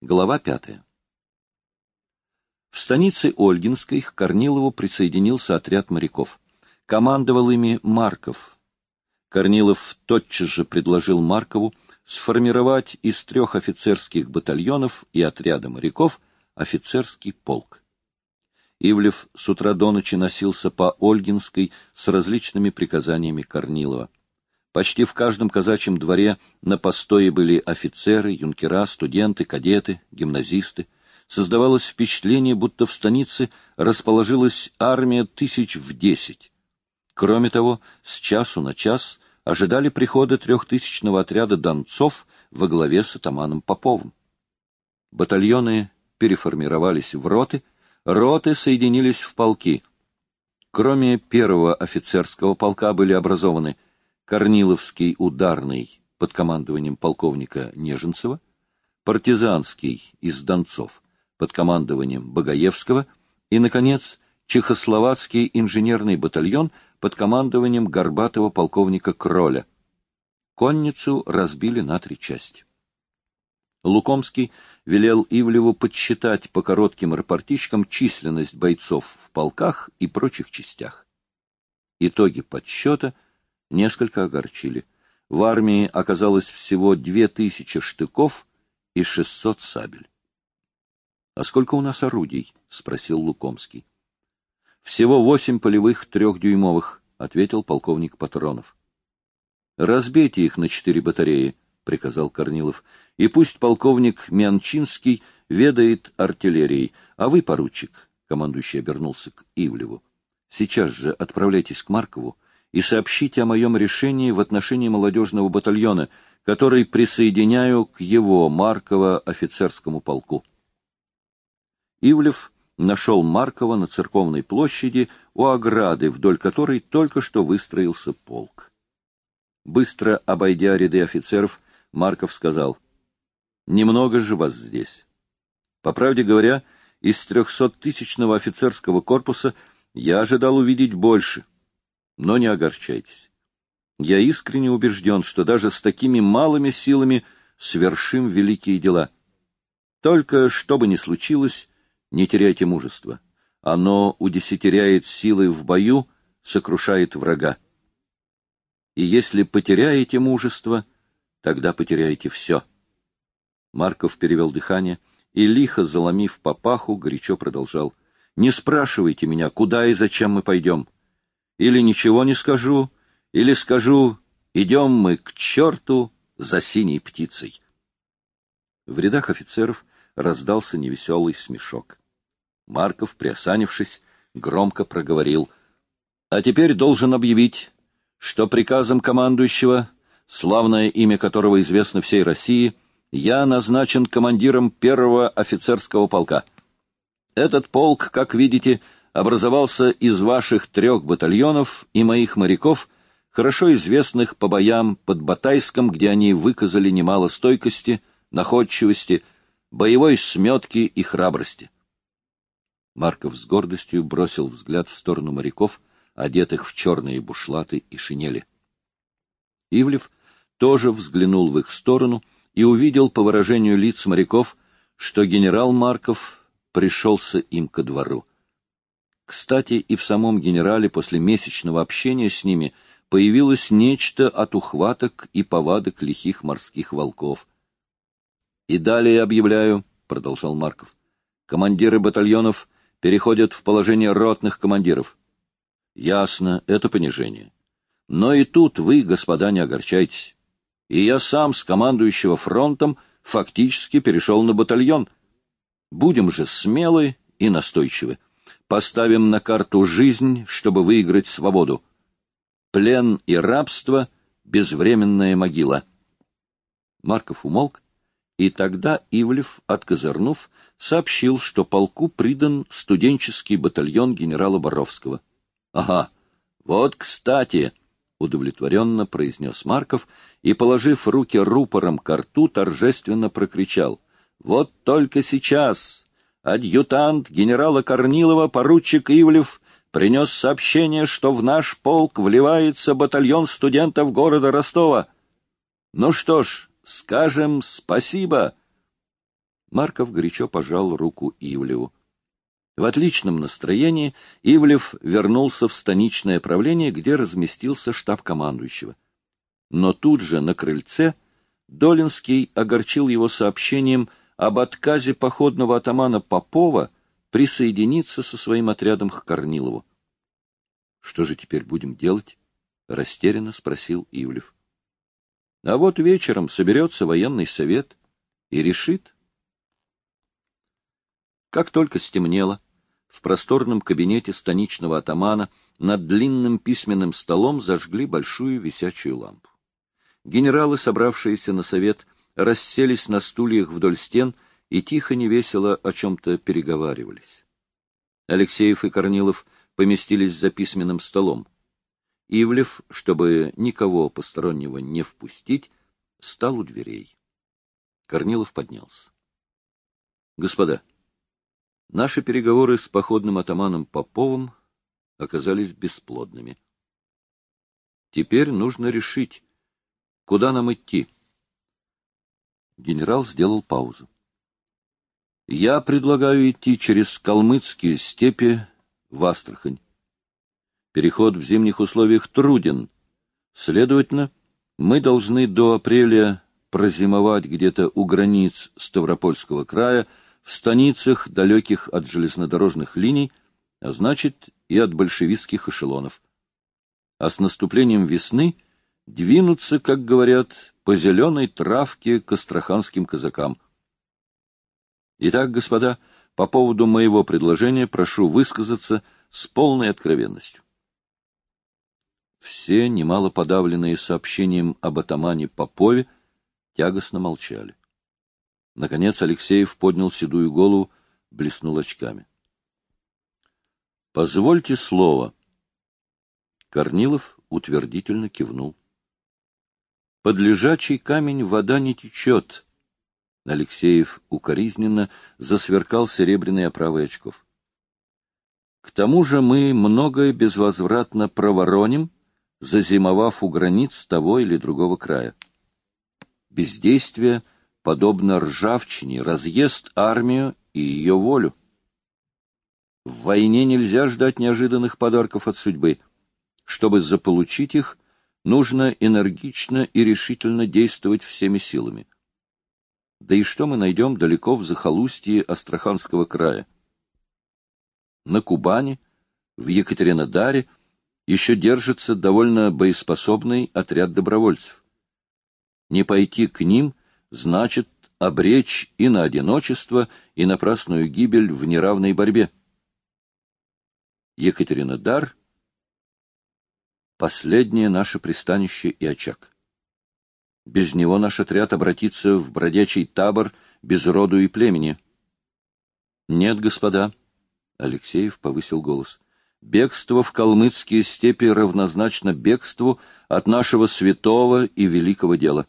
Глава пятая. В станице Ольгинской к Корнилову присоединился отряд моряков. Командовал ими Марков. Корнилов тотчас же предложил Маркову сформировать из трех офицерских батальонов и отряда моряков офицерский полк. Ивлев с утра до ночи носился по Ольгинской с различными приказаниями Корнилова. Почти в каждом казачьем дворе на постое были офицеры, юнкера, студенты, кадеты, гимназисты. Создавалось впечатление, будто в станице расположилась армия тысяч в десять. Кроме того, с часу на час ожидали прихода трехтысячного отряда донцов во главе с атаманом Поповым. Батальоны переформировались в роты, роты соединились в полки. Кроме первого офицерского полка были образованы – Корниловский ударный под командованием полковника Неженцева, партизанский из Донцов под командованием Богоевского и, наконец, чехословацкий инженерный батальон под командованием горбатого полковника Кроля. Конницу разбили на три части. Лукомский велел Ивлеву подсчитать по коротким рапортичкам численность бойцов в полках и прочих частях. Итоги подсчета — несколько огорчили. В армии оказалось всего две тысячи штыков и шестьсот сабель. — А сколько у нас орудий? — спросил Лукомский. — Всего восемь полевых трехдюймовых, — ответил полковник Патронов. — Разбейте их на четыре батареи, — приказал Корнилов, — и пусть полковник Мянчинский ведает артиллерией, а вы, поручик, — командующий обернулся к Ивлеву, — сейчас же отправляйтесь к Маркову, и сообщите о моем решении в отношении молодежного батальона, который присоединяю к его Маркова офицерскому полку. Ивлев нашел Маркова на церковной площади у ограды, вдоль которой только что выстроился полк. Быстро обойдя ряды офицеров, Марков сказал, «Немного же вас здесь. По правде говоря, из трехсоттысячного офицерского корпуса я ожидал увидеть больше». Но не огорчайтесь. Я искренне убежден, что даже с такими малыми силами свершим великие дела. Только, что бы ни случилось, не теряйте мужества. Оно удесятеряет силы в бою, сокрушает врага. И если потеряете мужество, тогда потеряете все. Марков перевел дыхание и, лихо заломив папаху, горячо продолжал. «Не спрашивайте меня, куда и зачем мы пойдем. Или ничего не скажу, или скажу, идем мы к черту за синей птицей. В рядах офицеров раздался невеселый смешок. Марков, приосанившись, громко проговорил. «А теперь должен объявить, что приказом командующего, славное имя которого известно всей России, я назначен командиром первого офицерского полка. Этот полк, как видите, — образовался из ваших трех батальонов и моих моряков, хорошо известных по боям под Батайском, где они выказали немало стойкости, находчивости, боевой сметки и храбрости. Марков с гордостью бросил взгляд в сторону моряков, одетых в черные бушлаты и шинели. Ивлев тоже взглянул в их сторону и увидел по выражению лиц моряков, что генерал Марков пришелся им ко двору. Кстати, и в самом генерале после месячного общения с ними появилось нечто от ухваток и повадок лихих морских волков. «И далее объявляю», — продолжал Марков, — «командиры батальонов переходят в положение ротных командиров». «Ясно, это понижение. Но и тут вы, господа, не огорчайтесь. И я сам с командующего фронтом фактически перешел на батальон. Будем же смелы и настойчивы. Поставим на карту жизнь, чтобы выиграть свободу. Плен и рабство — безвременная могила. Марков умолк, и тогда Ивлев, откозырнув, сообщил, что полку придан студенческий батальон генерала Боровского. — Ага, вот кстати! — удовлетворенно произнес Марков и, положив руки рупором к рту, торжественно прокричал. — Вот только сейчас! Адъютант генерала Корнилова, поручик Ивлев, принес сообщение, что в наш полк вливается батальон студентов города Ростова. Ну что ж, скажем спасибо. Марков горячо пожал руку Ивлеву. В отличном настроении Ивлев вернулся в станичное правление, где разместился штаб командующего. Но тут же на крыльце Долинский огорчил его сообщением об отказе походного атамана Попова присоединиться со своим отрядом к Корнилову. — Что же теперь будем делать? — растерянно спросил Ивлев. — А вот вечером соберется военный совет и решит. Как только стемнело, в просторном кабинете станичного атамана над длинным письменным столом зажгли большую висячую лампу. Генералы, собравшиеся на совет, расселись на стульях вдоль стен и тихо-невесело о чем-то переговаривались. Алексеев и Корнилов поместились за письменным столом. Ивлев, чтобы никого постороннего не впустить, стал у дверей. Корнилов поднялся. — Господа, наши переговоры с походным атаманом Поповым оказались бесплодными. Теперь нужно решить, Куда нам идти? Генерал сделал паузу. Я предлагаю идти через калмыцкие степи в Астрахань. Переход в зимних условиях труден. Следовательно, мы должны до апреля прозимовать где-то у границ Ставропольского края, в станицах, далеких от железнодорожных линий, а значит и от большевистских эшелонов. А с наступлением весны — двинуться, как говорят, по зеленой травке к астраханским казакам. Итак, господа, по поводу моего предложения прошу высказаться с полной откровенностью. Все, немало подавленные сообщением об атамане Попове, тягостно молчали. Наконец Алексеев поднял седую голову, блеснул очками. — Позвольте слово. Корнилов утвердительно кивнул. Под лежачий камень вода не течет. Алексеев укоризненно засверкал серебряной оправой очков. К тому же мы многое безвозвратно провороним, зазимовав у границ того или другого края. Бездействие, подобно ржавчине, разъест армию и ее волю. В войне нельзя ждать неожиданных подарков от судьбы. Чтобы заполучить их, нужно энергично и решительно действовать всеми силами. Да и что мы найдем далеко в захолустье Астраханского края? На Кубани, в Екатеринодаре еще держится довольно боеспособный отряд добровольцев. Не пойти к ним значит обречь и на одиночество, и напрасную гибель в неравной борьбе. Екатеринодар Последнее наше пристанище и очаг. Без него наш отряд обратится в бродячий табор без роду и племени. Нет, господа, Алексеев повысил голос. Бегство в калмыцкие степи равнозначно бегству от нашего святого и великого дела.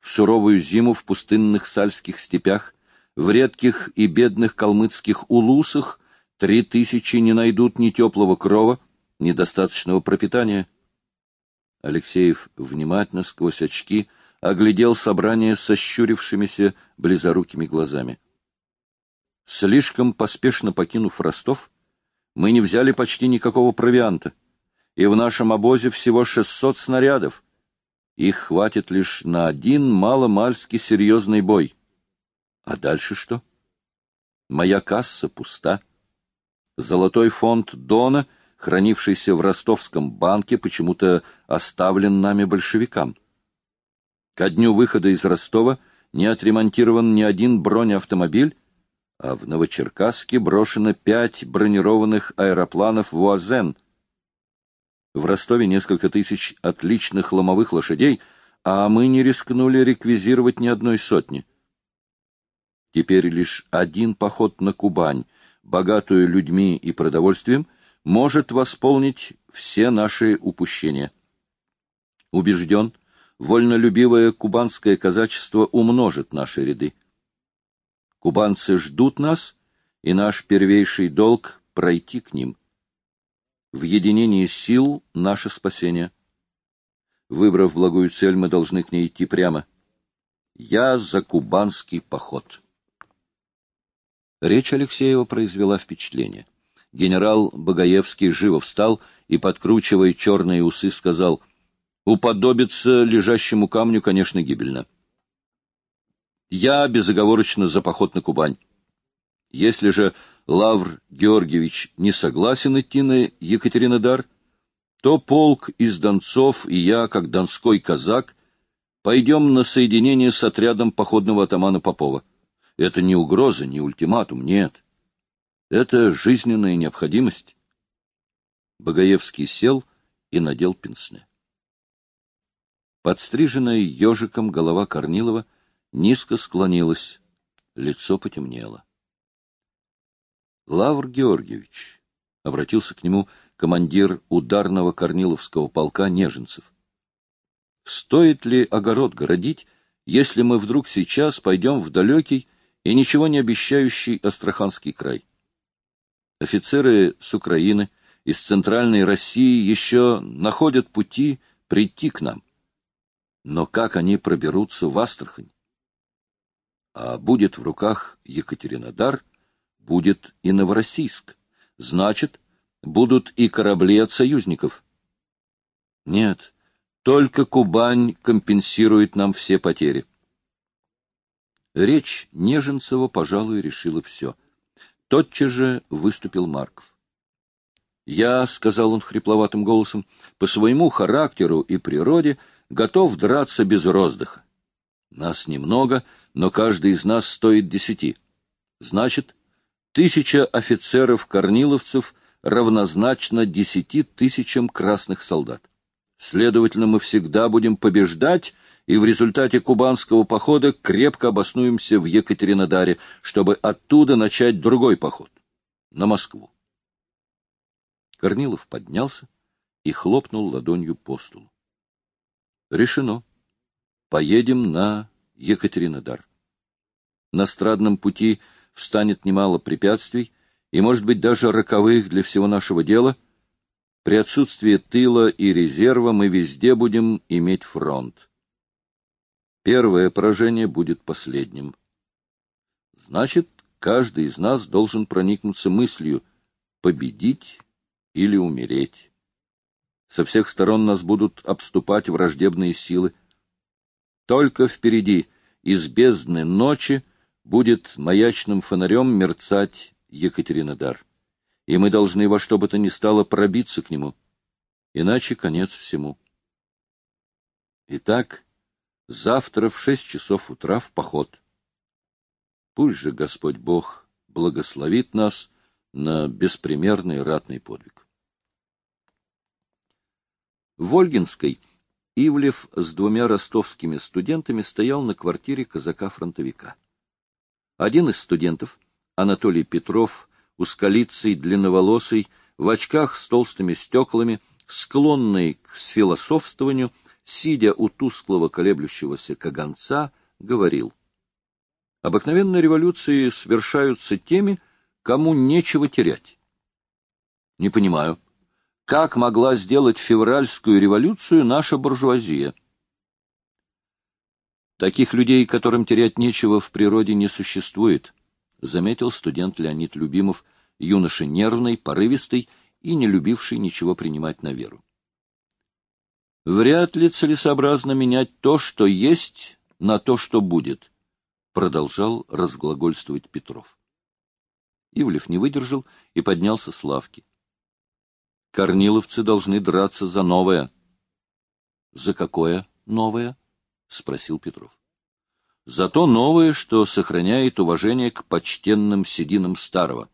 В суровую зиму в пустынных сальских степях, в редких и бедных калмыцких улусах три тысячи не найдут ни теплого крова, недостаточного пропитания. Алексеев внимательно сквозь очки оглядел собрание со щурившимися близорукими глазами. Слишком поспешно покинув Ростов, мы не взяли почти никакого провианта, и в нашем обозе всего 600 снарядов. Их хватит лишь на один маломальски серьезный бой. А дальше что? Моя касса пуста. Золотой фонд Дона — хранившийся в ростовском банке, почему-то оставлен нами большевикам. Ко дню выхода из Ростова не отремонтирован ни один бронеавтомобиль, а в Новочеркасске брошено пять бронированных аэропланов «Вуазен». В Ростове несколько тысяч отличных ломовых лошадей, а мы не рискнули реквизировать ни одной сотни. Теперь лишь один поход на Кубань, богатую людьми и продовольствием, может восполнить все наши упущения. Убежден, вольнолюбивое кубанское казачество умножит наши ряды. Кубанцы ждут нас, и наш первейший долг — пройти к ним. В единении сил — наше спасение. Выбрав благую цель, мы должны к ней идти прямо. Я за кубанский поход. Речь Алексеева произвела впечатление. Генерал Богоевский живо встал и, подкручивая черные усы, сказал, «Уподобиться лежащему камню, конечно, гибельно. Я безоговорочно за поход на Кубань. Если же Лавр Георгиевич не согласен идти на Екатеринодар, то полк из донцов и я, как донской казак, пойдем на соединение с отрядом походного атамана Попова. Это не угроза, не ультиматум, нет. Это жизненная необходимость. Богоевский сел и надел пенсне. Подстриженная ежиком голова Корнилова низко склонилась, лицо потемнело. Лавр Георгиевич, — обратился к нему командир ударного Корниловского полка Неженцев, — стоит ли огород городить, если мы вдруг сейчас пойдем в далекий и ничего не обещающий Астраханский край? Офицеры с Украины, из Центральной России еще находят пути прийти к нам. Но как они проберутся в Астрахань? А будет в руках Екатеринодар — будет и Новороссийск. Значит, будут и корабли от союзников. Нет, только Кубань компенсирует нам все потери. Речь Неженцева, пожалуй, решила все. Тотчас же выступил Марков. «Я, — сказал он хрипловатым голосом, — по своему характеру и природе готов драться без роздыха. Нас немного, но каждый из нас стоит десяти. Значит, Тысяча офицеров-корниловцев равнозначно десяти тысячам красных солдат. Следовательно, мы всегда будем побеждать, и в результате кубанского похода крепко обоснуемся в Екатеринодаре, чтобы оттуда начать другой поход — на Москву. Корнилов поднялся и хлопнул ладонью по столу. Решено. Поедем на Екатеринодар. На страдном пути — встанет немало препятствий, и, может быть, даже роковых для всего нашего дела. При отсутствии тыла и резерва мы везде будем иметь фронт. Первое поражение будет последним. Значит, каждый из нас должен проникнуться мыслью победить или умереть. Со всех сторон нас будут обступать враждебные силы. Только впереди, из бездны ночи, будет маячным фонарем мерцать Екатеринодар. И мы должны во что бы то ни стало пробиться к нему. Иначе конец всему. Итак, завтра в шесть часов утра в поход. Пусть же Господь Бог благословит нас на беспримерный ратный подвиг. В Ольгинской Ивлев с двумя ростовскими студентами стоял на квартире казака-фронтовика. Один из студентов, Анатолий Петров, узколицый, длинноволосый, в очках с толстыми стеклами, склонный к философствованию, сидя у тусклого колеблющегося каганца, говорил. Обыкновенные революции совершаются теми, кому нечего терять. Не понимаю, как могла сделать февральскую революцию наша буржуазия? Таких людей, которым терять нечего, в природе не существует, заметил студент Леонид Любимов, юноша нервный, порывистый и не любивший ничего принимать на веру. Вряд ли целесообразно менять то, что есть, на то, что будет, продолжал разглагольствовать Петров. Ивлев не выдержал и поднялся с лавки. Корниловцы должны драться за новое. За какое новое? — спросил Петров. — Зато новое, что сохраняет уважение к почтенным сединам старого.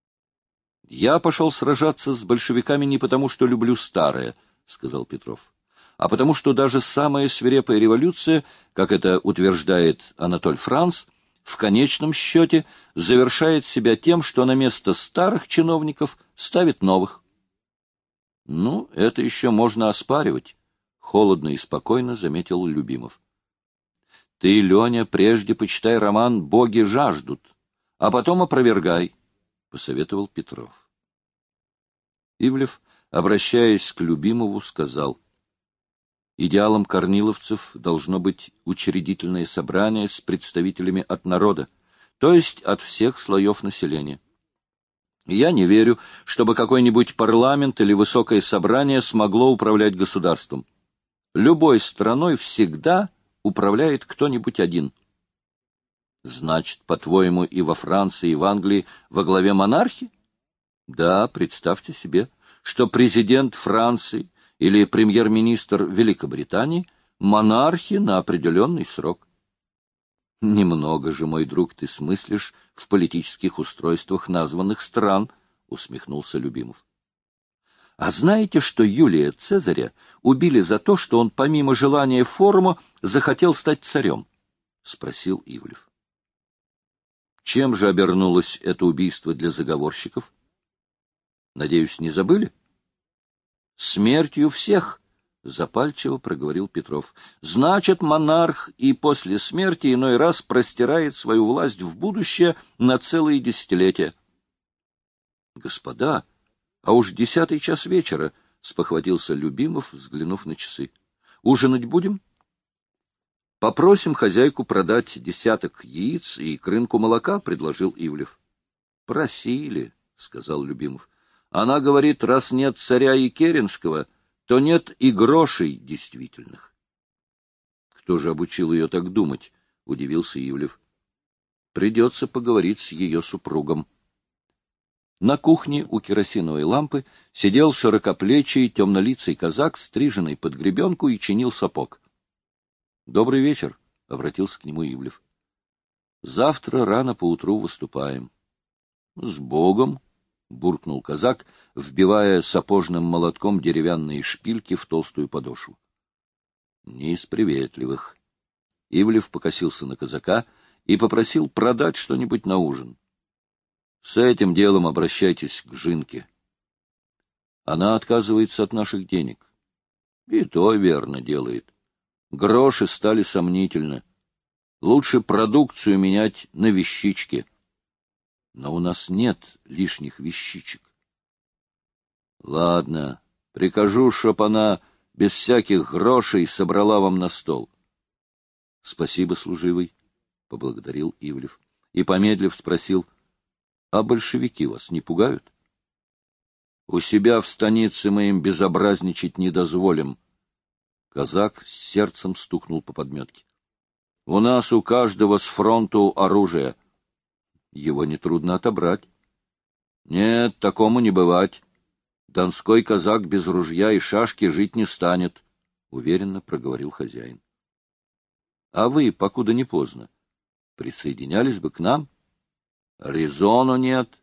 — Я пошел сражаться с большевиками не потому, что люблю старое, — сказал Петров, — а потому, что даже самая свирепая революция, как это утверждает Анатоль Франц, в конечном счете завершает себя тем, что на место старых чиновников ставит новых. Ну, это еще можно оспаривать холодно и спокойно заметил Любимов. — Ты, Леня, прежде почитай роман «Боги жаждут», а потом опровергай, — посоветовал Петров. Ивлев, обращаясь к Любимову, сказал, — Идеалом корниловцев должно быть учредительное собрание с представителями от народа, то есть от всех слоев населения. Я не верю, чтобы какой-нибудь парламент или высокое собрание смогло управлять государством. Любой страной всегда управляет кто-нибудь один. Значит, по-твоему, и во Франции, и в Англии во главе монархии? Да, представьте себе, что президент Франции или премьер-министр Великобритании – монархи на определенный срок. Немного же, мой друг, ты смыслишь в политических устройствах названных стран, — усмехнулся Любимов. А знаете, что Юлия Цезаря убили за то, что он помимо желания форума захотел стать царем? — спросил Ивлев. Чем же обернулось это убийство для заговорщиков? Надеюсь, не забыли? Смертью всех, — запальчиво проговорил Петров. Значит, монарх и после смерти иной раз простирает свою власть в будущее на целые десятилетия. Господа, а уж десятый час вечера, — спохватился Любимов, взглянув на часы. Ужинать будем? Попросим хозяйку продать десяток яиц и крынку молока, — предложил Ивлев. Просили, — сказал Любимов. Она говорит, раз нет царя и Керенского, то нет и грошей действительных. Кто же обучил ее так думать? — удивился Ивлев. Придется поговорить с ее супругом. На кухне у керосиновой лампы сидел широкоплечий темнолицый казак, стриженный под гребенку, и чинил сапог. Добрый вечер, — обратился к нему Ивлев. — Завтра рано поутру выступаем. — С Богом, — буркнул казак, вбивая сапожным молотком деревянные шпильки в толстую подошву. — Не из приветливых. Ивлев покосился на казака и попросил продать что-нибудь на ужин. — С этим делом обращайтесь к Жинке. Она отказывается от наших денег. И то верно делает. Гроши стали сомнительны. Лучше продукцию менять на вещички. Но у нас нет лишних вещичек. Ладно, прикажу, чтоб она без всяких грошей собрала вам на стол. — Спасибо, служивый, — поблагодарил Ивлев. И, помедлив, спросил, — а большевики вас не пугают? — У себя в станице мы им безобразничать не дозволим, — Казак с сердцем стукнул по подметке. — У нас у каждого с фронту оружие. Его нетрудно отобрать. — Нет, такому не бывать. Донской казак без ружья и шашки жить не станет, — уверенно проговорил хозяин. — А вы, покуда не поздно, присоединялись бы к нам? — Резону нет.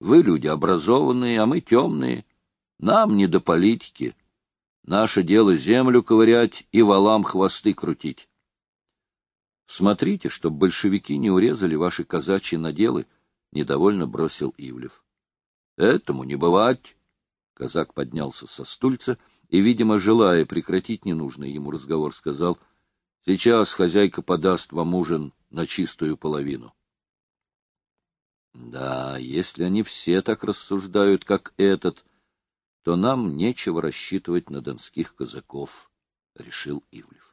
Вы люди образованные, а мы темные. Нам не до политики. Наше дело землю ковырять и валам хвосты крутить. Смотрите, чтоб большевики не урезали ваши казачьи наделы, — недовольно бросил Ивлев. — Этому не бывать. Казак поднялся со стульца и, видимо, желая прекратить ненужный ему разговор, сказал, — Сейчас хозяйка подаст вам ужин на чистую половину. Да, если они все так рассуждают, как этот, то нам нечего рассчитывать на донских казаков, — решил Ивлев.